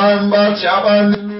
加班，加班